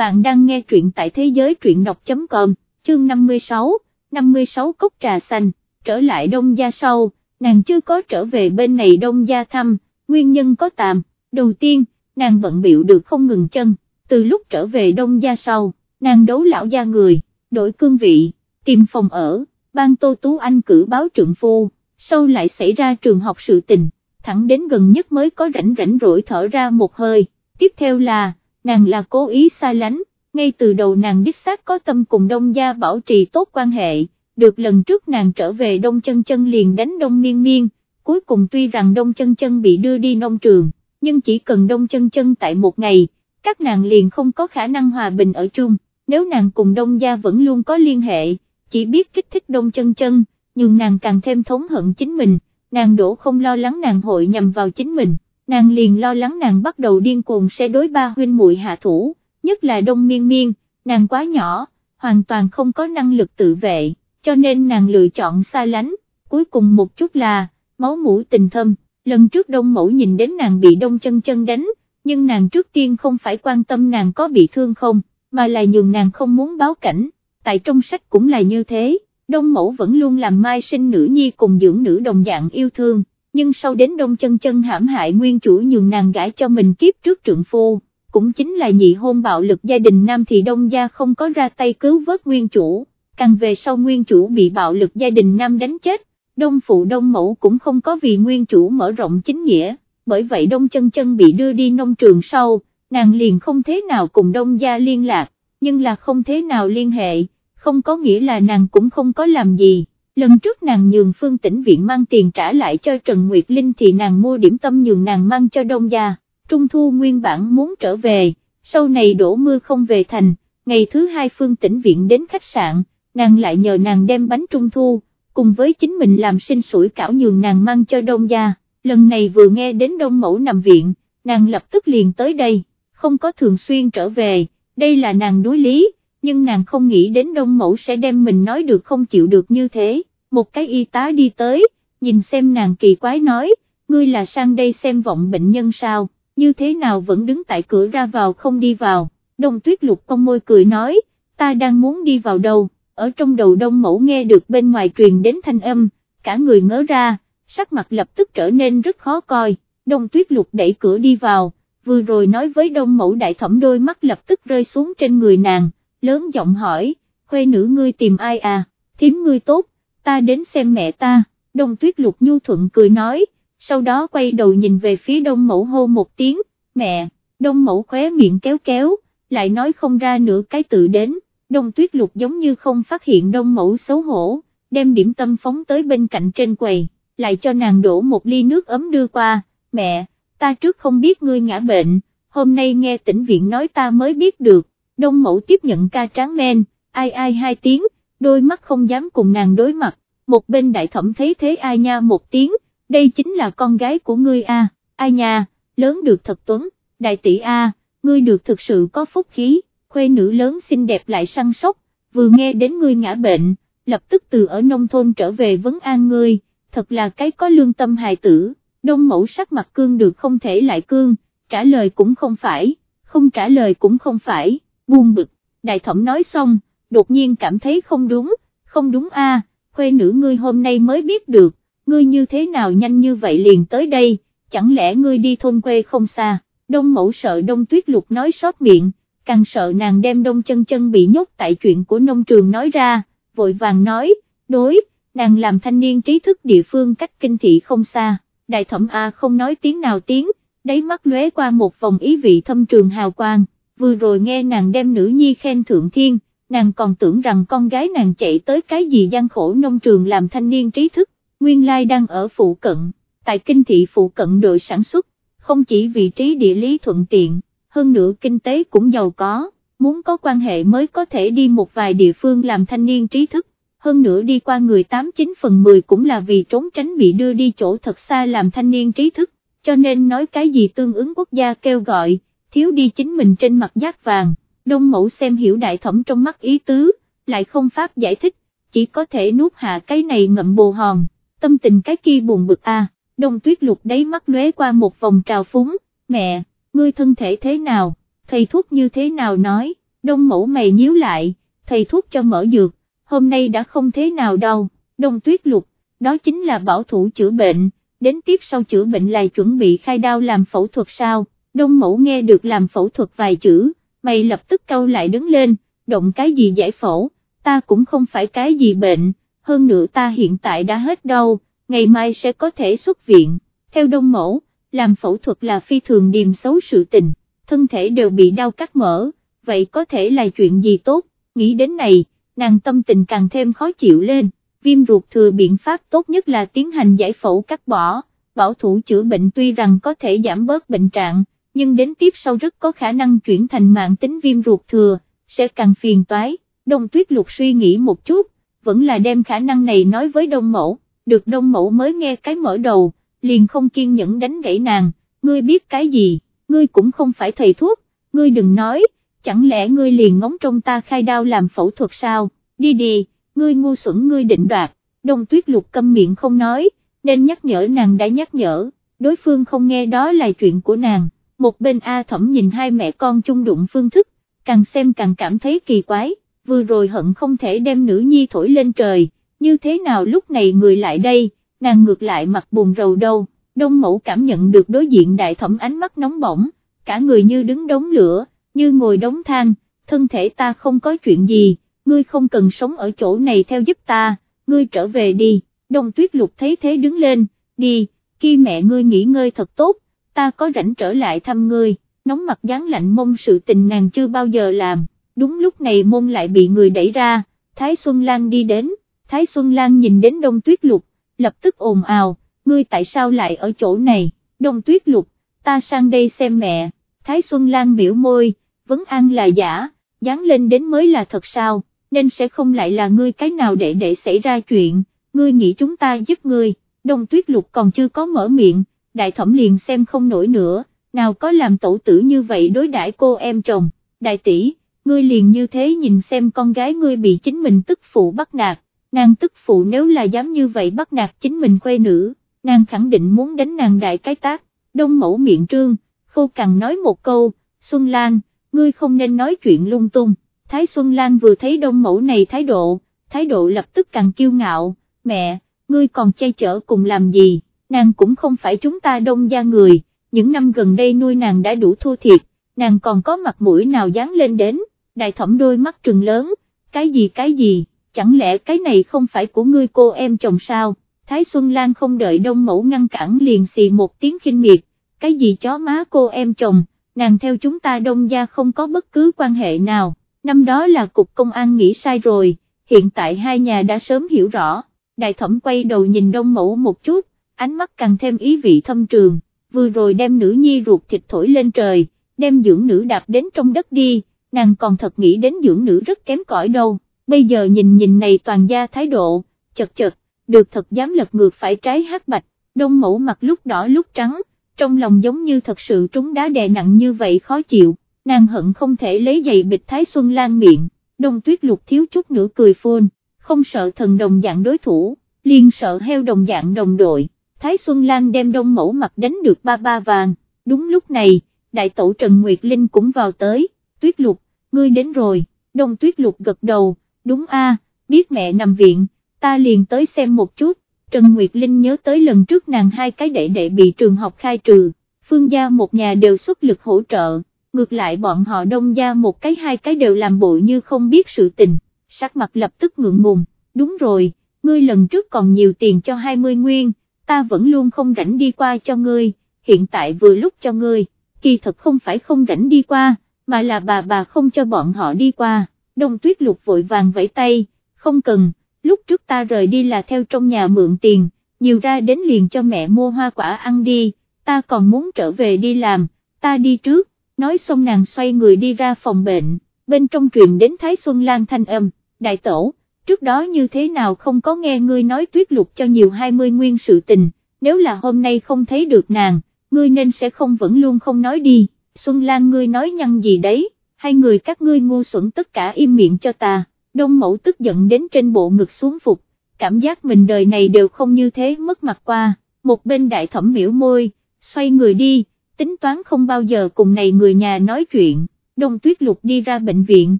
bạn đang nghe truyện tại thế giới truyện đọc.com, chương 56, 56 cốc trà xanh, trở lại đông gia sau, nàng chưa có trở về bên này đông gia thăm, nguyên nhân có tạm, đầu tiên, nàng vận biểu được không ngừng chân, từ lúc trở về đông gia sau, nàng đấu lão gia người, đổi cương vị, tìm phòng ở, ban tô tú anh cử báo trượng phu, sau lại xảy ra trường học sự tình, thẳng đến gần nhất mới có rảnh rảnh rỗi thở ra một hơi, tiếp theo là, nàng là cố ý xa lánh, ngay từ đầu nàng đích xác có tâm cùng đông gia bảo trì tốt quan hệ, được lần trước nàng trở về đông chân chân liền đánh đông miên miên, cuối cùng tuy rằng đông chân chân bị đưa đi nông trường, nhưng chỉ cần đông chân chân tại một ngày, các nàng liền không có khả năng hòa bình ở chung, nếu nàng cùng đông gia vẫn luôn có liên hệ, chỉ biết kích thích đông chân chân, nhưng nàng càng thêm thống hận chính mình, nàng đổ không lo lắng nàng hội nhầm vào chính mình, nàng liền lo lắng nàng bắt đầu điên cuồng sẽ đối ba huynh muội hạ thủ, nhất là đông miên miên, nàng quá nhỏ, hoàn toàn không có năng lực tự vệ, cho nên nàng lựa chọn xa lánh, cuối cùng một chút là, máu mũi tình thâm, lần trước đông mẫu nhìn đến nàng bị đông chân chân đánh, nhưng nàng trước tiên không phải quan tâm nàng có bị thương không, mà là nhường nàng không muốn báo cảnh, tại trong sách cũng là như thế, đông mẫu vẫn luôn làm mai sinh nữ nhi cùng dưỡng nữ đồng dạng yêu thương, nhưng sau đến đông chân chân hãm hại nguyên chủ nhường nàng gãi cho mình kiếp trước trượng phu, cũng chính là nhị hôn bạo lực gia đình nam thì đông gia không có ra tay cứu vớt nguyên chủ, càng về sau nguyên chủ bị bạo lực gia đình nam đánh chết, đông phụ đông mẫu cũng không có vì nguyên chủ mở rộng chính nghĩa, bởi vậy đông chân chân bị đưa đi nông trường sau, nàng liền không thế nào cùng đông gia liên lạc, nhưng là không thế nào liên hệ, không có nghĩa là nàng cũng không có làm gì. Lần trước nàng nhường phương tĩnh viện mang tiền trả lại cho Trần Nguyệt Linh thì nàng mua điểm tâm nhường nàng mang cho đông gia, Trung Thu nguyên bản muốn trở về, sau này đổ mưa không về thành, ngày thứ hai phương tĩnh viện đến khách sạn, nàng lại nhờ nàng đem bánh Trung Thu, cùng với chính mình làm sinh sủi cảo nhường nàng mang cho đông gia, lần này vừa nghe đến đông mẫu nằm viện, nàng lập tức liền tới đây, không có thường xuyên trở về, đây là nàng đối lý, nhưng nàng không nghĩ đến đông mẫu sẽ đem mình nói được không chịu được như thế, một cái y tá đi tới, nhìn xem nàng kỳ quái nói, ngươi là sang đây xem vọng bệnh nhân sao, như thế nào vẫn đứng tại cửa ra vào không đi vào, đông tuyết lục con môi cười nói, ta đang muốn đi vào đâu, ở trong đầu đông mẫu nghe được bên ngoài truyền đến thanh âm, cả người ngớ ra, sắc mặt lập tức trở nên rất khó coi, đông tuyết lục đẩy cửa đi vào, vừa rồi nói với đông mẫu đại thẩm đôi mắt lập tức rơi xuống trên người nàng, lớn giọng hỏi, khuê nữ ngươi tìm ai à, thím ngươi tốt, ta đến xem mẹ ta, đông tuyết lục nhu thuận cười nói, sau đó quay đầu nhìn về phía đông mẫu hô một tiếng, mẹ, đông mẫu khóe miệng kéo kéo, lại nói không ra nửa cái tự đến, đông tuyết lục giống như không phát hiện đông mẫu xấu hổ, đem điểm tâm phóng tới bên cạnh trên quầy, lại cho nàng đổ một ly nước ấm đưa qua, mẹ, ta trước không biết ngươi ngã bệnh, hôm nay nghe tỉnh viện nói ta mới biết được, đông mẫu tiếp nhận ca tráng men, ai ai hai tiếng, đôi mắt không dám cùng nàng đối mặt, một bên đại thẩm thấy thế ai nha một tiếng, đây chính là con gái của ngươi a, ai nha, lớn được thật tuấn, đại tỷ a, ngươi được thực sự có phúc khí, khuê nữ lớn xinh đẹp lại săn sóc, vừa nghe đến ngươi ngã bệnh, lập tức từ ở nông thôn trở về vấn an ngươi, thật là cái có lương tâm hài tử, đông mẫu sắc mặt cương được không thể lại cương, trả lời cũng không phải, không trả lời cũng không phải, buông bực, đại thẩm nói xong, đột nhiên cảm thấy không đúng, không đúng a, khuê nữ ngươi hôm nay mới biết được, ngươi như thế nào nhanh như vậy liền tới đây, chẳng lẽ ngươi đi thôn quê không xa, đông mẫu sợ đông tuyết lục nói sót miệng, càng sợ nàng đem đông chân chân bị nhốt tại chuyện của nông trường nói ra, vội vàng nói, đối, nàng làm thanh niên trí thức địa phương cách kinh thị không xa, đại thẩm A không nói tiếng nào tiếng, đáy mắt lóe qua một vòng ý vị thâm trường hào quang, vừa rồi nghe nàng đem nữ nhi khen thượng thiên, nàng còn tưởng rằng con gái nàng chạy tới cái gì gian khổ nông trường làm thanh niên trí thức, nguyên lai đang ở phụ cận, tại kinh thị phụ cận đội sản xuất, không chỉ vị trí địa lý thuận tiện, hơn nữa kinh tế cũng giàu có, muốn có quan hệ mới có thể đi một vài địa phương làm thanh niên trí thức, hơn nữa đi qua người 89 phần 10 cũng là vì trốn tránh bị đưa đi chỗ thật xa làm thanh niên trí thức, cho nên nói cái gì tương ứng quốc gia kêu gọi, thiếu đi chính mình trên mặt giác vàng, đông mẫu xem hiểu đại thẩm trong mắt ý tứ, lại không pháp giải thích, chỉ có thể nuốt hạ cái này ngậm bồ hòn tâm tình cái kia buồn bực a. À, đông tuyết lục đấy mắt lóe qua một vòng trào phúng, mẹ, ngươi thân thể thế nào, thầy thuốc như thế nào nói, đông mẫu mày nhíu lại, thầy thuốc cho mở dược, hôm nay đã không thế nào đâu, đông tuyết lục, đó chính là bảo thủ chữa bệnh, đến tiếp sau chữa bệnh là chuẩn bị khai đao làm phẫu thuật sao, đông mẫu nghe được làm phẫu thuật vài chữ, mày lập tức câu lại đứng lên, động cái gì giải phẫu, ta cũng không phải cái gì bệnh, hơn nữa ta hiện tại đã hết đau, ngày mai sẽ có thể xuất viện, theo đông mẫu, làm phẫu thuật là phi thường điềm xấu sự tình, thân thể đều bị đau cắt mở, vậy có thể là chuyện gì tốt, nghĩ đến này, nàng tâm tình càng thêm khó chịu lên, viêm ruột thừa biện pháp tốt nhất là tiến hành giải phẫu cắt bỏ, bảo thủ chữa bệnh tuy rằng có thể giảm bớt bệnh trạng, nhưng đến tiếp sau rất có khả năng chuyển thành mạng tính viêm ruột thừa, sẽ càng phiền toái, đông tuyết lục suy nghĩ một chút, vẫn là đem khả năng này nói với đông mẫu, được đông mẫu mới nghe cái mở đầu, liền không kiên nhẫn đánh gãy nàng, ngươi biết cái gì, ngươi cũng không phải thầy thuốc, ngươi đừng nói, chẳng lẽ ngươi liền ngóng trong ta khai đao làm phẫu thuật sao, đi đi, ngươi ngu xuẩn ngươi định đoạt, đông tuyết lục câm miệng không nói, nên nhắc nhở nàng đã nhắc nhở, đối phương không nghe đó là chuyện của nàng, một bên A thẩm nhìn hai mẹ con chung đụng phương thức, càng xem càng cảm thấy kỳ quái, vừa rồi hận không thể đem nữ nhi thổi lên trời, như thế nào lúc này người lại đây, nàng ngược lại mặt buồn rầu đâu, đông mẫu cảm nhận được đối diện đại thẩm ánh mắt nóng bỏng, cả người như đứng đống lửa, như ngồi đống than, thân thể ta không có chuyện gì, ngươi không cần sống ở chỗ này theo giúp ta, ngươi trở về đi, đông tuyết lục thấy thế đứng lên, đi, khi mẹ ngươi nghỉ ngơi thật tốt, ta có rảnh trở lại thăm ngươi, nóng mặt dáng lạnh mông sự tình nàng chưa bao giờ làm, đúng lúc này môn lại bị người đẩy ra, Thái Xuân Lan đi đến, Thái Xuân Lan nhìn đến đông tuyết lục, lập tức ồn ào, ngươi tại sao lại ở chỗ này, đông tuyết lục, ta sang đây xem mẹ, Thái Xuân Lan biểu môi, vấn an là giả, dán lên đến mới là thật sao, nên sẽ không lại là ngươi cái nào để để xảy ra chuyện, ngươi nghĩ chúng ta giúp ngươi, đông tuyết lục còn chưa có mở miệng, đại thẩm liền xem không nổi nữa, nào có làm tổ tử như vậy đối đãi cô em chồng, đại tỷ, ngươi liền như thế nhìn xem con gái ngươi bị chính mình tức phụ bắt nạt, nàng tức phụ nếu là dám như vậy bắt nạt chính mình khuê nữ, nàng khẳng định muốn đánh nàng đại cái tác, đông mẫu miệng trương, khô cằn nói một câu, Xuân Lan, ngươi không nên nói chuyện lung tung, Thái Xuân Lan vừa thấy đông mẫu này thái độ, thái độ lập tức càng kiêu ngạo, mẹ, ngươi còn chay chở cùng làm gì, nàng cũng không phải chúng ta đông gia người, những năm gần đây nuôi nàng đã đủ thua thiệt, nàng còn có mặt mũi nào dán lên đến, đại thẩm đôi mắt trừng lớn, cái gì cái gì, chẳng lẽ cái này không phải của ngươi cô em chồng sao, Thái Xuân Lan không đợi đông mẫu ngăn cản liền xì một tiếng khinh miệt, cái gì chó má cô em chồng, nàng theo chúng ta đông gia không có bất cứ quan hệ nào, năm đó là cục công an nghĩ sai rồi, hiện tại hai nhà đã sớm hiểu rõ, đại thẩm quay đầu nhìn đông mẫu một chút, ánh mắt càng thêm ý vị thâm trường, vừa rồi đem nữ nhi ruột thịt thổi lên trời, đem dưỡng nữ đạp đến trong đất đi, nàng còn thật nghĩ đến dưỡng nữ rất kém cỏi đâu, bây giờ nhìn nhìn này toàn gia thái độ, chật chật, được thật dám lật ngược phải trái hát bạch, đông mẫu mặt lúc đỏ lúc trắng, trong lòng giống như thật sự trúng đá đè nặng như vậy khó chịu, nàng hận không thể lấy giày bịch Thái Xuân Lan miệng, đông tuyết lục thiếu chút nữa cười phun, không sợ thần đồng dạng đối thủ, liền sợ heo đồng dạng đồng đội, Thái Xuân Lan đem đông mẫu mặt đánh được ba ba vàng, đúng lúc này, đại tổ Trần Nguyệt Linh cũng vào tới, tuyết lục, ngươi đến rồi, đông tuyết lục gật đầu, đúng a, biết mẹ nằm viện, ta liền tới xem một chút, Trần Nguyệt Linh nhớ tới lần trước nàng hai cái đệ đệ bị trường học khai trừ, phương gia một nhà đều xuất lực hỗ trợ, ngược lại bọn họ đông gia một cái hai cái đều làm bộ như không biết sự tình, sắc mặt lập tức ngượng ngùng, đúng rồi, ngươi lần trước còn nhiều tiền cho 20 nguyên, ta vẫn luôn không rảnh đi qua cho ngươi, hiện tại vừa lúc cho ngươi, kỳ thật không phải không rảnh đi qua, mà là bà bà không cho bọn họ đi qua, đông tuyết lục vội vàng vẫy tay, không cần, lúc trước ta rời đi là theo trong nhà mượn tiền, nhiều ra đến liền cho mẹ mua hoa quả ăn đi, ta còn muốn trở về đi làm, ta đi trước, nói xong nàng xoay người đi ra phòng bệnh, bên trong truyền đến Thái Xuân Lan thanh âm, đại tổ, trước đó như thế nào không có nghe ngươi nói tuyết lục cho nhiều 20 nguyên sự tình, nếu là hôm nay không thấy được nàng, ngươi nên sẽ không vẫn luôn không nói đi, Xuân Lan ngươi nói nhăn gì đấy, hai người các ngươi ngu xuẩn tất cả im miệng cho ta, đông mẫu tức giận đến trên bộ ngực xuống phục, cảm giác mình đời này đều không như thế mất mặt qua, một bên đại thẩm miễu môi, xoay người đi, tính toán không bao giờ cùng này người nhà nói chuyện, đông tuyết lục đi ra bệnh viện,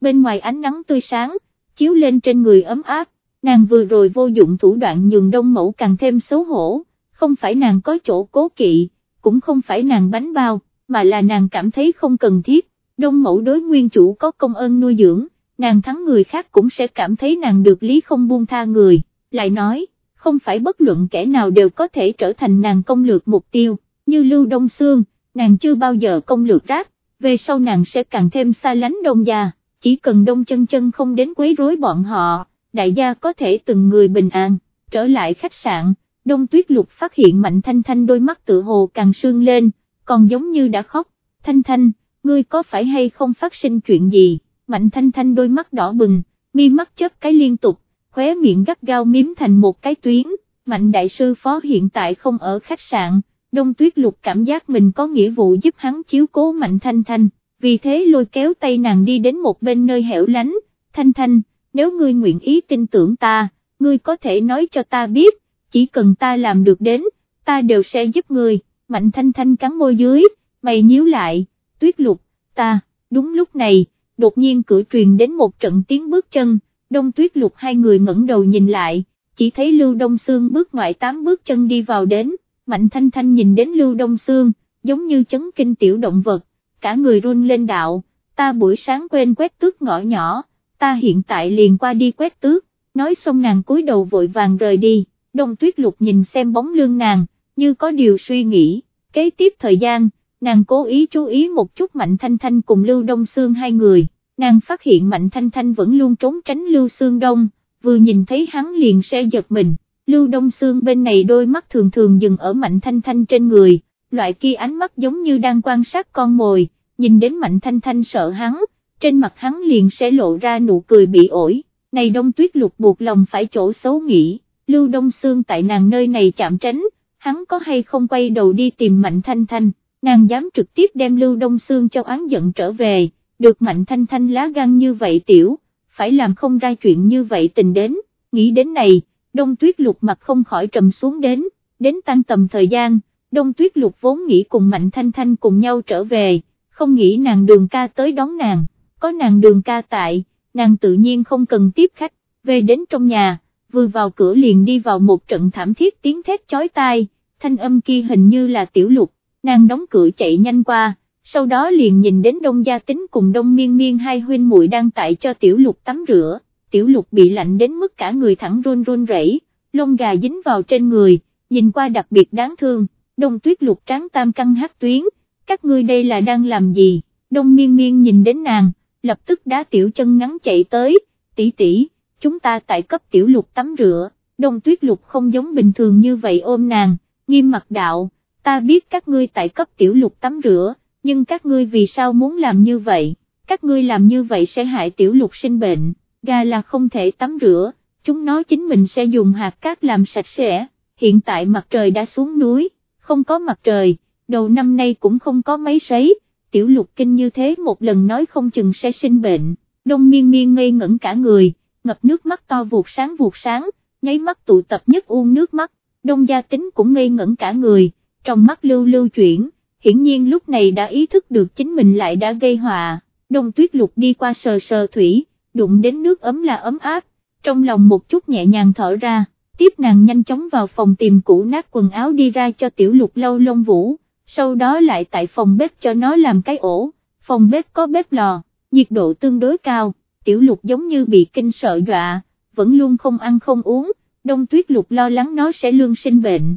bên ngoài ánh nắng tươi sáng, chiếu lên trên người ấm áp, nàng vừa rồi vô dụng thủ đoạn nhường đông mẫu càng thêm xấu hổ, không phải nàng có chỗ cố kỵ, cũng không phải nàng bánh bao, mà là nàng cảm thấy không cần thiết, đông mẫu đối nguyên chủ có công ơn nuôi dưỡng, nàng thắng người khác cũng sẽ cảm thấy nàng được lý không buông tha người, lại nói, không phải bất luận kẻ nào đều có thể trở thành nàng công lược mục tiêu, như Lưu Đông Sương, nàng chưa bao giờ công lược rác, về sau nàng sẽ càng thêm xa lánh đông gia, chỉ cần đông chân chân không đến quấy rối bọn họ, đại gia có thể từng người bình an, trở lại khách sạn, đông tuyết lục phát hiện mạnh thanh thanh đôi mắt tự hồ càng sương lên, còn giống như đã khóc, thanh thanh, ngươi có phải hay không phát sinh chuyện gì, mạnh thanh thanh đôi mắt đỏ bừng, mi mắt chớp cái liên tục, khóe miệng gắt gao miếm thành một cái tuyến, mạnh đại sư phó hiện tại không ở khách sạn, đông tuyết lục cảm giác mình có nghĩa vụ giúp hắn chiếu cố mạnh thanh thanh, vì thế lôi kéo tay nàng đi đến một bên nơi hẻo lánh, thanh thanh, nếu ngươi nguyện ý tin tưởng ta, ngươi có thể nói cho ta biết, chỉ cần ta làm được đến, ta đều sẽ giúp ngươi, mạnh thanh thanh cắn môi dưới, mày nhíu lại, tuyết lục, ta, đúng lúc này, đột nhiên cửa truyền đến một trận tiếng bước chân, đông tuyết lục hai người ngẩng đầu nhìn lại, chỉ thấy Lưu Đông Sương bước ngoại tám bước chân đi vào đến, Mạnh Thanh Thanh nhìn đến Lưu Đông Sương, giống như chấn kinh tiểu động vật, cả người run lên đạo, ta buổi sáng quên quét tước ngõ nhỏ, ta hiện tại liền qua đi quét tước, nói xong nàng cúi đầu vội vàng rời đi, đông tuyết lục nhìn xem bóng lưng nàng, như có điều suy nghĩ, kế tiếp thời gian, nàng cố ý chú ý một chút Mạnh Thanh Thanh cùng Lưu Đông Sương hai người, nàng phát hiện Mạnh Thanh Thanh vẫn luôn trốn tránh Lưu Sương Đông, vừa nhìn thấy hắn liền sẽ giật mình, Lưu Đông Sương bên này đôi mắt thường thường dừng ở Mạnh Thanh Thanh trên người, loại kia ánh mắt giống như đang quan sát con mồi, nhìn đến Mạnh Thanh Thanh sợ hắn, trên mặt hắn liền sẽ lộ ra nụ cười bị ổi, này đông tuyết lục buộc lòng phải chỗ xấu nghĩ, Lưu Đông Sương tại nàng nơi này chạm tránh, hắn có hay không quay đầu đi tìm Mạnh Thanh Thanh, nàng dám trực tiếp đem Lưu Đông Sương cho án giận trở về, được Mạnh Thanh Thanh lá gan như vậy tiểu, phải làm không ra chuyện như vậy tình đến, nghĩ đến này, đông tuyết lục mặt không khỏi trầm xuống đến, đến tăng tầm thời gian, đông tuyết lục vốn nghĩ cùng Mạnh Thanh Thanh cùng nhau trở về, không nghĩ nàng đường ca tới đón nàng, có nàng đường ca tại, nàng tự nhiên không cần tiếp khách, về đến trong nhà, vừa vào cửa liền đi vào một trận thảm thiết tiếng thét chói tai, thanh âm kia hình như là tiểu lục, nàng đóng cửa chạy nhanh qua, sau đó liền nhìn đến đông gia tính cùng đông miên miên hai huynh muội đang tại cho tiểu lục tắm rửa, tiểu lục bị lạnh đến mức cả người thẳng run run rẩy, lông gà dính vào trên người, nhìn qua đặc biệt đáng thương, đông tuyết lục tráng tam căng hát tuyến, các ngươi đây là đang làm gì, đông miên miên nhìn đến nàng, lập tức đá tiểu chân ngắn chạy tới, tỷ tỷ, chúng ta tại cấp tiểu lục tắm rửa, đông tuyết lục không giống bình thường như vậy ôm nàng, nghiêm mặt đạo, ta biết các ngươi tại cấp tiểu lục tắm rửa, nhưng các ngươi vì sao muốn làm như vậy, các ngươi làm như vậy sẽ hại tiểu lục sinh bệnh, gà là không thể tắm rửa, chúng nó chính mình sẽ dùng hạt cát làm sạch sẽ, hiện tại mặt trời đã xuống núi, không có mặt trời, đầu năm nay cũng không có mấy sấy, tiểu lục kinh như thế một lần nói không chừng sẽ sinh bệnh, đông miên miên ngây ngẩn cả người, ngập nước mắt to vụt sáng vụt sáng, nháy mắt tụ tập nhất uông nước mắt, đông gia tính cũng ngây ngẩn cả người, trong mắt lưu lưu chuyển hiển nhiên lúc này đã ý thức được chính mình lại đã gây họa, đông tuyết lục đi qua sờ sờ thủy, đụng đến nước ấm là ấm áp, trong lòng một chút nhẹ nhàng thở ra, tiếp nàng nhanh chóng vào phòng tìm cũ nát quần áo đi ra cho tiểu lục lâu lông vũ, sau đó lại tại phòng bếp cho nó làm cái ổ, phòng bếp có bếp lò, nhiệt độ tương đối cao, tiểu lục giống như bị kinh sợ dọa, vẫn luôn không ăn không uống, đông tuyết lục lo lắng nó sẽ lương sinh bệnh,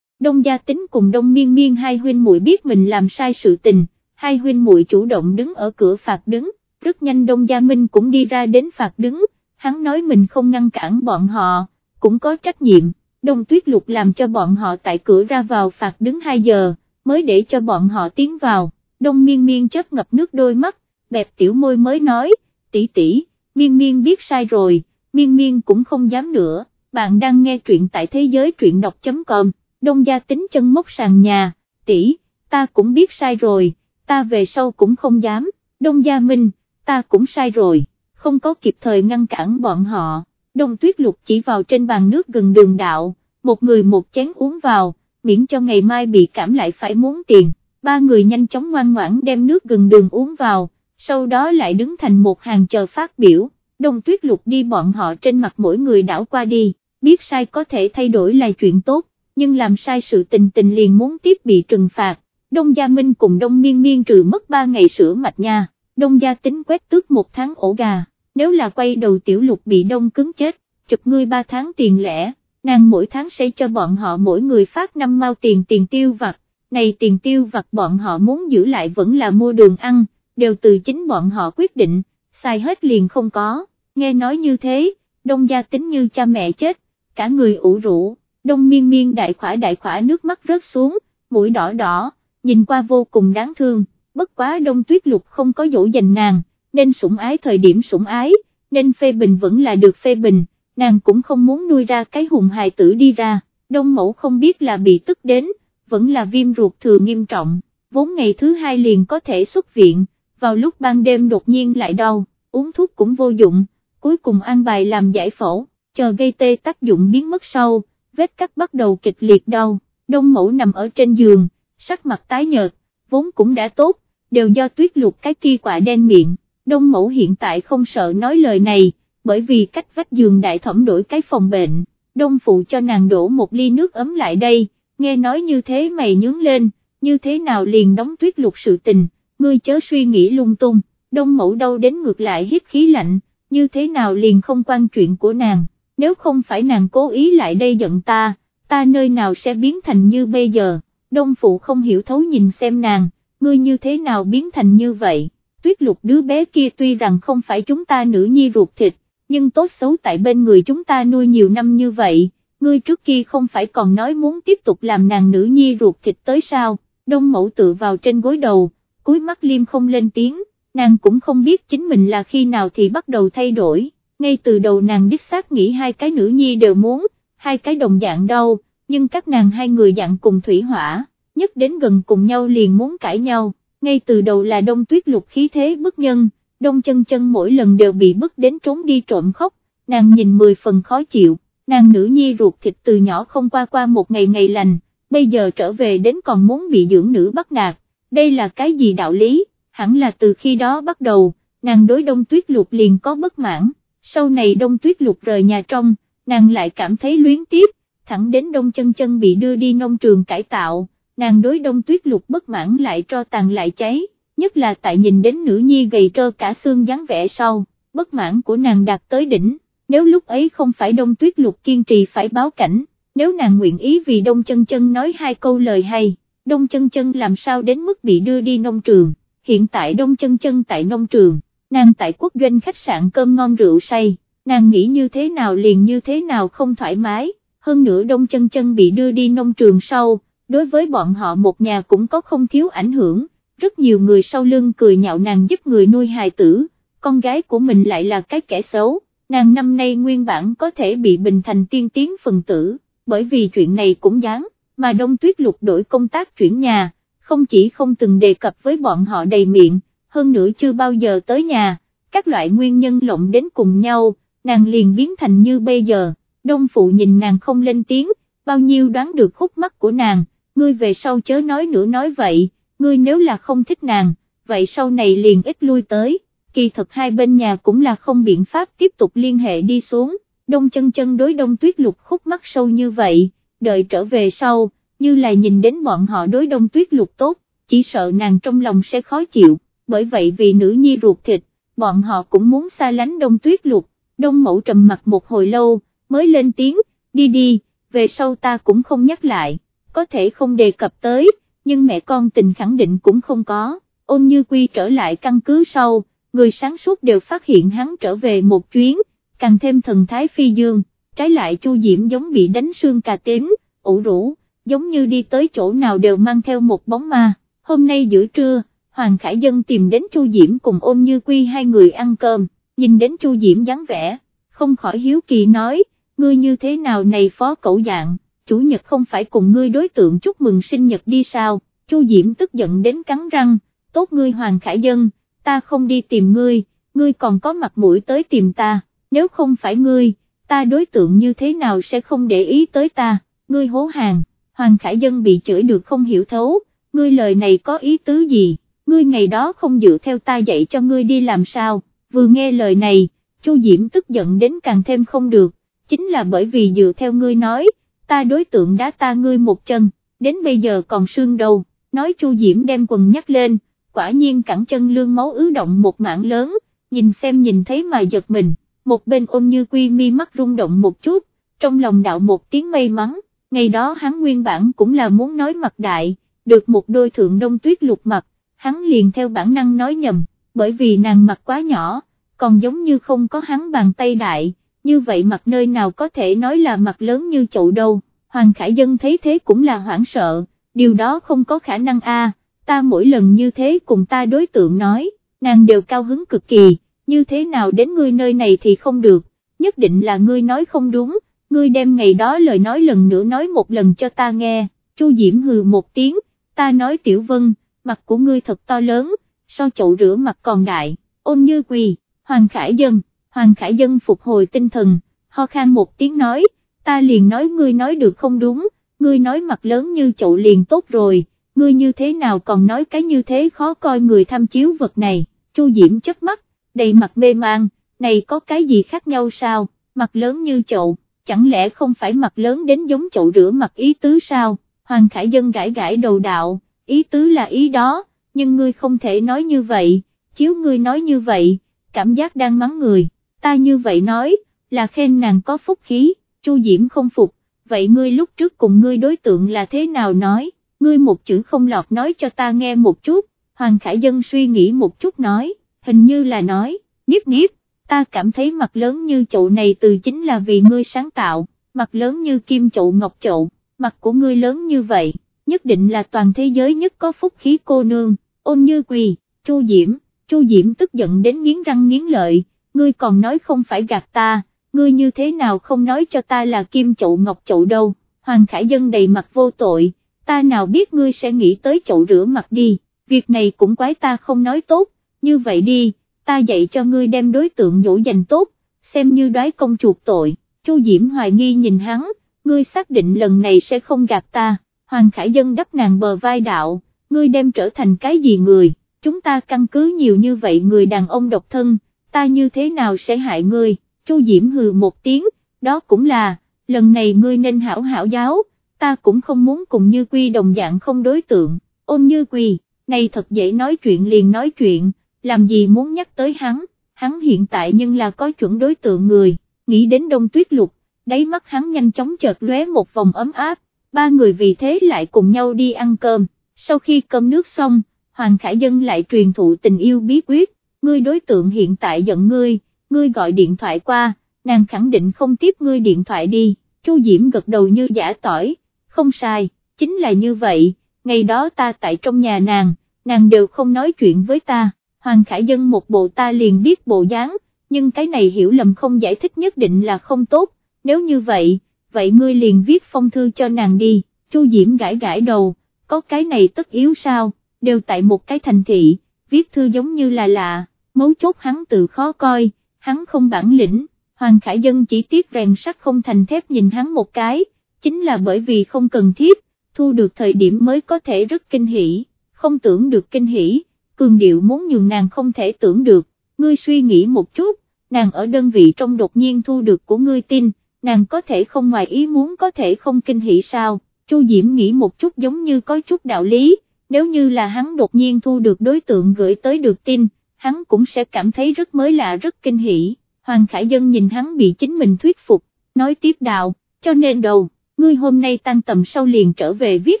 Đông Gia Tính cùng Đông Miên Miên hai huynh muội biết mình làm sai sự tình, hai huynh muội chủ động đứng ở cửa phạt đứng, rất nhanh Đông Gia Minh cũng đi ra đến phạt đứng, hắn nói mình không ngăn cản bọn họ, cũng có trách nhiệm, Đông Tuyết Lục làm cho bọn họ tại cửa ra vào phạt đứng 2 giờ, mới để cho bọn họ tiến vào, Đông Miên Miên chớp ngập nước đôi mắt, bẹp tiểu môi mới nói, tỷ tỷ, Miên Miên biết sai rồi, Miên Miên cũng không dám nữa, bạn đang nghe truyện tại thế giới truyện đọc.com đông gia tính chân mốc sàn nhà, tỷ, ta cũng biết sai rồi, ta về sau cũng không dám, đông gia minh, ta cũng sai rồi, không có kịp thời ngăn cản bọn họ, đông tuyết lục chỉ vào trên bàn nước gần đường đạo, một người một chén uống vào, miễn cho ngày mai bị cảm lại phải muốn tiền, ba người nhanh chóng ngoan ngoãn đem nước gần đường uống vào, sau đó lại đứng thành một hàng chờ phát biểu, đông tuyết lục đi bọn họ trên mặt mỗi người đảo qua đi, biết sai có thể thay đổi là chuyện tốt, nhưng làm sai sự tình tình liền muốn tiếp bị trừng phạt, đông gia minh cùng đông miên miên trừ mất 3 ngày sửa mạch nha, đông gia tính quét tước một tháng ổ gà, nếu là quay đầu tiểu lục bị đông cứng chết, chụp ngươi 3 tháng tiền lẻ, nàng mỗi tháng sẽ cho bọn họ mỗi người phát 5 mao tiền tiền tiêu vặt, này tiền tiêu vặt bọn họ muốn giữ lại vẫn là mua đường ăn, đều từ chính bọn họ quyết định, xài hết liền không có, nghe nói như thế, đông gia tính như cha mẹ chết, cả người ủ rũ, đông miên miên đại khỏa đại khỏa nước mắt rớt xuống, mũi đỏ đỏ, nhìn qua vô cùng đáng thương, bất quá đông tuyết lục không có dỗ dành nàng, nên sủng ái thời điểm sủng ái, nên phê bình vẫn là được phê bình, nàng cũng không muốn nuôi ra cái hùng hài tử đi ra, đông mẫu không biết là bị tức đến, vẫn là viêm ruột thừa nghiêm trọng, vốn ngày thứ hai liền có thể xuất viện, vào lúc ban đêm đột nhiên lại đau, uống thuốc cũng vô dụng, cuối cùng an bài làm giải phẫu, chờ gây tê tác dụng biến mất sau, vết cắt bắt đầu kịch liệt đau, đông mẫu nằm ở trên giường, sắc mặt tái nhợt, vốn cũng đã tốt, đều do tuyết lục cái kia quả đen miệng, đông mẫu hiện tại không sợ nói lời này, bởi vì cách vách giường đại thẩm đổi cái phòng bệnh, đông phụ cho nàng đổ một ly nước ấm lại đây, nghe nói như thế mày nhướng lên, như thế nào liền đóng tuyết lục sự tình, ngươi chớ suy nghĩ lung tung, đông mẫu đâu đến ngược lại hít khí lạnh, như thế nào liền không quan chuyện của nàng, nếu không phải nàng cố ý lại đây giận ta, ta nơi nào sẽ biến thành như bây giờ, đông phụ không hiểu thấu nhìn xem nàng, ngươi như thế nào biến thành như vậy, tuyết lục đứa bé kia tuy rằng không phải chúng ta nữ nhi ruột thịt, nhưng tốt xấu tại bên người chúng ta nuôi nhiều năm như vậy, ngươi trước kia không phải còn nói muốn tiếp tục làm nàng nữ nhi ruột thịt tới sao, đông mẫu tự vào trên gối đầu, cúi mắt liêm không lên tiếng, nàng cũng không biết chính mình là khi nào thì bắt đầu thay đổi, ngay từ đầu nàng đích xác nghĩ hai cái nữ nhi đều muốn, hai cái đồng dạng đâu, nhưng các nàng hai người dạng cùng thủy hỏa, nhất đến gần cùng nhau liền muốn cãi nhau, ngay từ đầu là đông tuyết lục khí thế bức nhân, đông chân chân mỗi lần đều bị bức đến trốn đi trộm khóc, nàng nhìn mười phần khó chịu, nàng nữ nhi ruột thịt từ nhỏ không qua qua một ngày ngày lành, bây giờ trở về đến còn muốn bị dưỡng nữ bắt nạt, đây là cái gì đạo lý, hẳn là từ khi đó bắt đầu, nàng đối đông tuyết lục liền có bất mãn, sau này đông tuyết lục rời nhà trong, nàng lại cảm thấy luyến tiếc, thẳng đến đông chân chân bị đưa đi nông trường cải tạo, nàng đối đông tuyết lục bất mãn lại cho tàn lại cháy, nhất là tại nhìn đến nữ nhi gầy trơ cả xương dáng vẻ sau, bất mãn của nàng đạt tới đỉnh, nếu lúc ấy không phải đông tuyết lục kiên trì phải báo cảnh, nếu nàng nguyện ý vì đông chân chân nói hai câu lời hay, đông chân chân làm sao đến mức bị đưa đi nông trường, hiện tại đông chân chân tại nông trường, nàng tại quốc doanh khách sạn cơm ngon rượu say, nàng nghĩ như thế nào liền như thế nào không thoải mái, hơn nữa đông chân chân bị đưa đi nông trường sau, đối với bọn họ một nhà cũng có không thiếu ảnh hưởng, rất nhiều người sau lưng cười nhạo nàng giúp người nuôi hài tử, con gái của mình lại là cái kẻ xấu, nàng năm nay nguyên bản có thể bị bình thành tiên tiến phần tử, bởi vì chuyện này cũng dáng, mà đông tuyết lục đổi công tác chuyển nhà, không chỉ không từng đề cập với bọn họ đầy miệng, hơn nữa chưa bao giờ tới nhà, các loại nguyên nhân lộn đến cùng nhau, nàng liền biến thành như bây giờ, đông phụ nhìn nàng không lên tiếng, bao nhiêu đoán được khúc mắt của nàng, ngươi về sau chớ nói nữa nói vậy, ngươi nếu là không thích nàng, vậy sau này liền ít lui tới, kỳ thật hai bên nhà cũng là không biện pháp tiếp tục liên hệ đi xuống, đông chân chân đối đông tuyết lục khúc mắt sâu như vậy, đợi trở về sau, như là nhìn đến bọn họ đối đông tuyết lục tốt, chỉ sợ nàng trong lòng sẽ khó chịu, bởi vậy vì nữ nhi ruột thịt, bọn họ cũng muốn xa lánh đông tuyết lục, đông mẫu trầm mặt một hồi lâu, mới lên tiếng, đi đi, về sau ta cũng không nhắc lại, có thể không đề cập tới, nhưng mẹ con tình khẳng định cũng không có, ôn như quy trở lại căn cứ sau, người sáng suốt đều phát hiện hắn trở về một chuyến, càng thêm thần thái phi dương, trái lại Chu Diễm giống bị đánh xương cà tím, ủ rũ, giống như đi tới chỗ nào đều mang theo một bóng ma, hôm nay giữa trưa, Hoàng Khải Dân tìm đến Chu Diễm cùng ôn như quy hai người ăn cơm, nhìn đến Chu Diễm dáng vẻ, không khỏi hiếu kỳ nói, ngươi như thế nào này phó cẩu dạng, chủ nhật không phải cùng ngươi đối tượng chúc mừng sinh nhật đi sao, Chu Diễm tức giận đến cắn răng, tốt ngươi Hoàng Khải Dân, ta không đi tìm ngươi, ngươi còn có mặt mũi tới tìm ta, nếu không phải ngươi, ta đối tượng như thế nào sẽ không để ý tới ta, ngươi hố hàng, Hoàng Khải Dân bị chửi được không hiểu thấu, ngươi lời này có ý tứ gì, ngươi ngày đó không dựa theo ta dạy cho ngươi đi làm sao, vừa nghe lời này, Chu Diễm tức giận đến càng thêm không được, chính là bởi vì dựa theo ngươi nói, ta đối tượng đá ta ngươi một chân, đến bây giờ còn sương đầu, nói Chu Diễm đem quần nhắc lên, quả nhiên cẳng chân lương máu ứ động một mảng lớn, nhìn xem nhìn thấy mà giật mình, một bên ôn như quy mi mắt rung động một chút, trong lòng đạo một tiếng may mắn, ngày đó hắn nguyên bản cũng là muốn nói mặt đại, được một đôi thượng đông tuyết lục mặt, hắn liền theo bản năng nói nhầm, bởi vì nàng mặt quá nhỏ, còn giống như không có hắn bàn tay đại, như vậy mặt nơi nào có thể nói là mặt lớn như chậu đâu, Hoàng Khải Dân thấy thế cũng là hoảng sợ, điều đó không có khả năng a. ta mỗi lần như thế cùng ta đối tượng nói, nàng đều cao hứng cực kỳ, như thế nào đến ngươi nơi này thì không được, nhất định là ngươi nói không đúng, ngươi đem ngày đó lời nói lần nữa nói một lần cho ta nghe, Chu Diễm hừ một tiếng, ta nói Tiểu Vân, mặt của ngươi thật to lớn, so chậu rửa mặt còn đại, ôn như quỳ, Hoàng Khải Dân, Hoàng Khải Dân phục hồi tinh thần, ho khan một tiếng nói, ta liền nói ngươi nói được không đúng, ngươi nói mặt lớn như chậu liền tốt rồi, ngươi như thế nào còn nói cái như thế khó coi người tham chiếu vật này, Chu Diễm chớp mắt, đầy mặt mê mang, này có cái gì khác nhau sao, mặt lớn như chậu, chẳng lẽ không phải mặt lớn đến giống chậu rửa mặt ý tứ sao, Hoàng Khải Dân gãi gãi đầu đạo, ý tứ là ý đó, nhưng ngươi không thể nói như vậy, chiếu ngươi nói như vậy, cảm giác đang mắng người, ta như vậy nói, là khen nàng có phúc khí, Chu Diễm không phục, vậy ngươi lúc trước cùng ngươi đối tượng là thế nào nói, ngươi một chữ không lọt nói cho ta nghe một chút, Hoàng Khải Dân suy nghĩ một chút nói, hình như là nói, niếp niếp, ta cảm thấy mặt lớn như chậu này từ chính là vì ngươi sáng tạo, mặt lớn như kim chậu ngọc chậu, mặt của ngươi lớn như vậy, nhất định là toàn thế giới nhất có phúc khí cô nương, ôn như quỳ, Chu Diễm, Chu Diễm tức giận đến nghiến răng nghiến lợi, ngươi còn nói không phải gạt ta, ngươi như thế nào không nói cho ta là kim chậu ngọc chậu đâu, Hoàng Khải Dân đầy mặt vô tội, ta nào biết ngươi sẽ nghĩ tới chậu rửa mặt đi, việc này cũng quái ta không nói tốt, như vậy đi, ta dạy cho ngươi đem đối tượng dỗ dành tốt, xem như đoái công chuộc tội, Chu Diễm hoài nghi nhìn hắn, ngươi xác định lần này sẽ không gạt ta, Hoàng Khải Dân đắp nàng bờ vai đạo, ngươi đem trở thành cái gì người, chúng ta căn cứ nhiều như vậy người đàn ông độc thân, ta như thế nào sẽ hại ngươi, Chu Diễm hừ một tiếng, đó cũng là, lần này ngươi nên hảo hảo giáo, ta cũng không muốn cùng như quy đồng dạng không đối tượng, ôn như quy, này thật dễ nói chuyện liền nói chuyện, làm gì muốn nhắc tới hắn, hắn hiện tại nhưng là có chuẩn đối tượng người, nghĩ đến đông tuyết lục, đáy mắt hắn nhanh chóng chợt lóe một vòng ấm áp, ba người vì thế lại cùng nhau đi ăn cơm, sau khi cơm nước xong, Hoàng Khải Dân lại truyền thụ tình yêu bí quyết, ngươi đối tượng hiện tại giận ngươi, ngươi gọi điện thoại qua, nàng khẳng định không tiếp ngươi điện thoại đi, Chu Diễm gật đầu như giả tỏi, không sai, chính là như vậy, ngày đó ta tại trong nhà nàng, nàng đều không nói chuyện với ta, Hoàng Khải Dân một bộ ta liền biết bộ dáng, nhưng cái này hiểu lầm không giải thích nhất định là không tốt, nếu như vậy, vậy ngươi liền viết phong thư cho nàng đi, Chu Diễm gãi gãi đầu, có cái này tất yếu sao, đều tại một cái thành thị, viết thư giống như là lạ, mấu chốt hắn tự khó coi, hắn không bản lĩnh, Hoàng Khải Dân chỉ tiếc rèn sắt không thành thép nhìn hắn một cái, chính là bởi vì không cần thiết, thu được thời điểm mới có thể rất kinh hỉ, không tưởng được kinh hỉ, cường điệu muốn nhường nàng không thể tưởng được, ngươi suy nghĩ một chút, nàng ở đơn vị trong đột nhiên thu được của ngươi tin, nàng có thể không ngoài ý muốn có thể không kinh hỉ sao, Chu Diễm nghĩ một chút giống như có chút đạo lý, nếu như là hắn đột nhiên thu được đối tượng gửi tới được tin, hắn cũng sẽ cảm thấy rất mới lạ rất kinh hỉ. Hoàng Khải Dân nhìn hắn bị chính mình thuyết phục, nói tiếp đạo, cho nên đầu, ngươi hôm nay tăng tầm sau liền trở về viết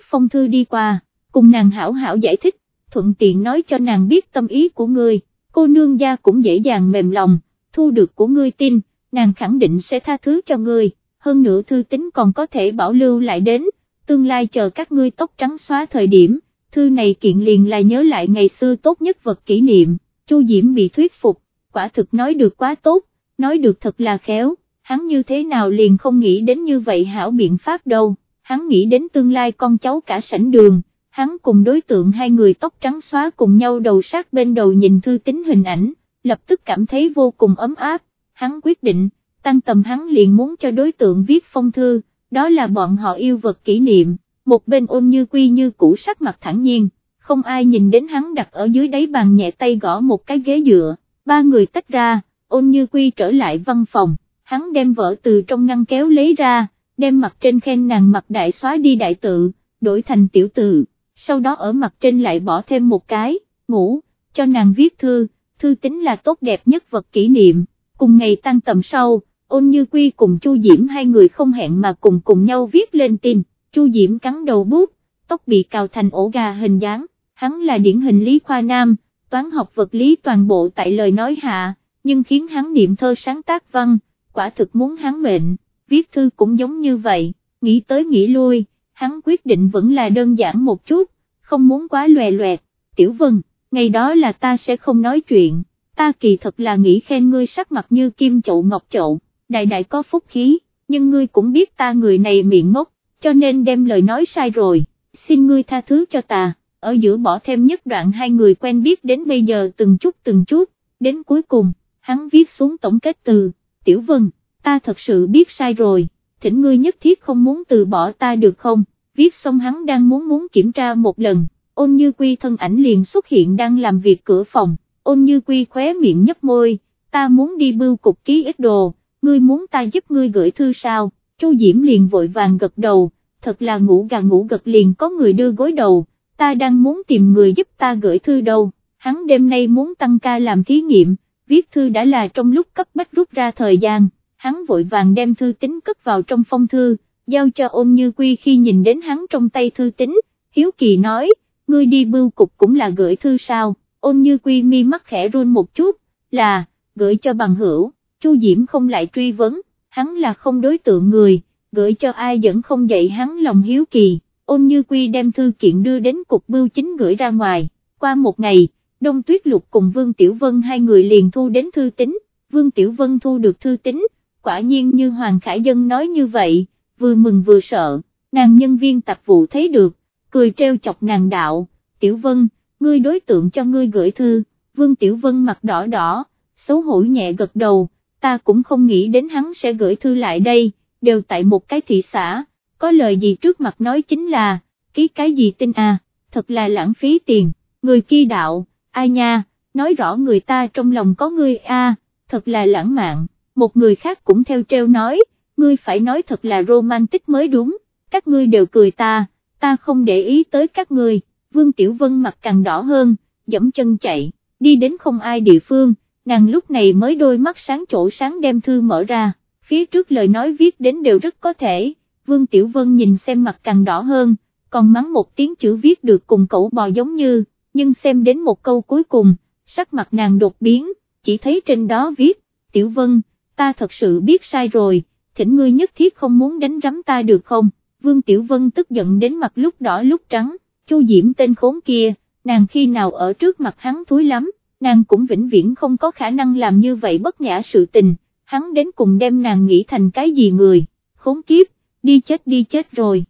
phong thư đi qua, cùng nàng hảo hảo giải thích, thuận tiện nói cho nàng biết tâm ý của ngươi, cô nương gia cũng dễ dàng mềm lòng, thu được của ngươi tin, nàng khẳng định sẽ tha thứ cho ngươi, hơn nữa thư tính còn có thể bảo lưu lại đến, tương lai chờ các ngươi tóc trắng xóa thời điểm, thư này kiện liền là nhớ lại ngày xưa tốt nhất vật kỷ niệm, Chu Diễm bị thuyết phục, quả thực nói được quá tốt, nói được thật là khéo, hắn như thế nào liền không nghĩ đến như vậy hảo biện pháp đâu, hắn nghĩ đến tương lai con cháu cả sảnh đường, hắn cùng đối tượng hai người tóc trắng xóa cùng nhau đầu sát bên đầu nhìn thư tính hình ảnh, lập tức cảm thấy vô cùng ấm áp, hắn quyết định, tăng tầm hắn liền muốn cho đối tượng viết phong thư, đó là bọn họ yêu vật kỷ niệm, một bên ôn như quy như cũ sắc mặt thẳng nhiên, không ai nhìn đến hắn đặt ở dưới đáy bàn nhẹ tay gõ một cái ghế dựa, ba người tách ra, ôn như quy trở lại văn phòng, hắn đem vợ từ trong ngăn kéo lấy ra, đem mặt trên khen nàng mặt đại xóa đi đại tự, đổi thành tiểu tự, sau đó ở mặt trên lại bỏ thêm một cái, ngủ, cho nàng viết thư, thư tính là tốt đẹp nhất vật kỷ niệm, cùng ngày tăng tầm sau, ôn như quy cùng Chu Diễm hai người không hẹn mà cùng cùng nhau viết lên tin, Chu Diễm cắn đầu bút, tóc bị cào thành ổ gà hình dáng, hắn là điển hình lý khoa nam, toán học vật lý toàn bộ tại lời nói hạ, nhưng khiến hắn niệm thơ sáng tác văn, quả thực muốn hắn mệnh, viết thư cũng giống như vậy, nghĩ tới nghĩ lui, hắn quyết định vẫn là đơn giản một chút, không muốn quá lòe loẹt, tiểu vân, ngày đó là ta sẽ không nói chuyện, ta kỳ thật là nghĩ khen ngươi sắc mặt như kim chậu ngọc chậu, đại đại có phúc khí, nhưng ngươi cũng biết ta người này miệng ngốc, cho nên đem lời nói sai rồi, xin ngươi tha thứ cho ta, ở giữa bỏ thêm nhất đoạn hai người quen biết đến bây giờ từng chút từng chút, đến cuối cùng, hắn viết xuống tổng kết từ, tiểu vân, ta thật sự biết sai rồi, thỉnh ngươi nhất thiết không muốn từ bỏ ta được không, viết xong hắn đang muốn muốn kiểm tra một lần, ôn như quy thân ảnh liền xuất hiện đang làm việc cửa phòng, ôn như quy khóe miệng nhấp môi, ta muốn đi bưu cục ký ít đồ, ngươi muốn ta giúp ngươi gửi thư sao, Chu Diễm liền vội vàng gật đầu, thật là ngủ gà ngủ gật liền có người đưa gối đầu, ta đang muốn tìm người giúp ta gửi thư đâu, hắn đêm nay muốn tăng ca làm thí nghiệm, viết thư đã là trong lúc cấp bách rút ra thời gian, hắn vội vàng đem thư tính cất vào trong phong thư, giao cho ôn như quy khi nhìn đến hắn trong tay thư tính, hiếu kỳ nói, ngươi đi bưu cục cũng là gửi thư sao, ôn như quy mi mắt khẽ run một chút, là, gửi cho bằng hữu, Chu Diễm không lại truy vấn, hắn là không đối tượng người, gửi cho ai vẫn không dậy hắn lòng hiếu kỳ, ôn như quy đem thư kiện đưa đến cục bưu chính gửi ra ngoài, qua một ngày, Đông Tuyết Lục cùng Vương Tiểu Vân hai người liền thu đến thư tính, Vương Tiểu Vân thu được thư tính, quả nhiên như Hoàng Khải Dân nói như vậy, vừa mừng vừa sợ, nàng nhân viên tạp vụ thấy được, cười treo chọc nàng đạo, Tiểu Vân, ngươi đối tượng cho ngươi gửi thư, Vương Tiểu Vân mặt đỏ đỏ, xấu hổ nhẹ gật đầu, ta cũng không nghĩ đến hắn sẽ gửi thư lại đây, đều tại một cái thị xã, có lời gì trước mặt nói chính là, ký cái gì tin à, thật là lãng phí tiền, người kia đạo, ai nha, nói rõ người ta trong lòng có ngươi a, thật là lãng mạn, một người khác cũng theo treo nói, ngươi phải nói thật là romantic mới đúng, các ngươi đều cười ta, ta không để ý tới các ngươi, Vương Tiểu Vân mặt càng đỏ hơn, dẫm chân chạy, đi đến không ai địa phương, nàng lúc này mới đôi mắt sáng chỗ sáng đem thư mở ra, phía trước lời nói viết đến đều rất có thể, Vương Tiểu Vân nhìn xem mặt càng đỏ hơn, còn mắng một tiếng chữ viết được cùng cậu bò giống như, nhưng xem đến một câu cuối cùng, sắc mặt nàng đột biến, chỉ thấy trên đó viết, Tiểu Vân, ta thật sự biết sai rồi, thỉnh ngươi nhất thiết không muốn đánh rắm ta được không, Vương Tiểu Vân tức giận đến mặt lúc đỏ lúc trắng, Chu Diễm tên khốn kia, nàng khi nào ở trước mặt hắn thúi lắm, nàng cũng vĩnh viễn không có khả năng làm như vậy bất nhã sự tình, hắn đến cùng đem nàng nghĩ thành cái gì người, khốn kiếp, đi chết đi chết rồi.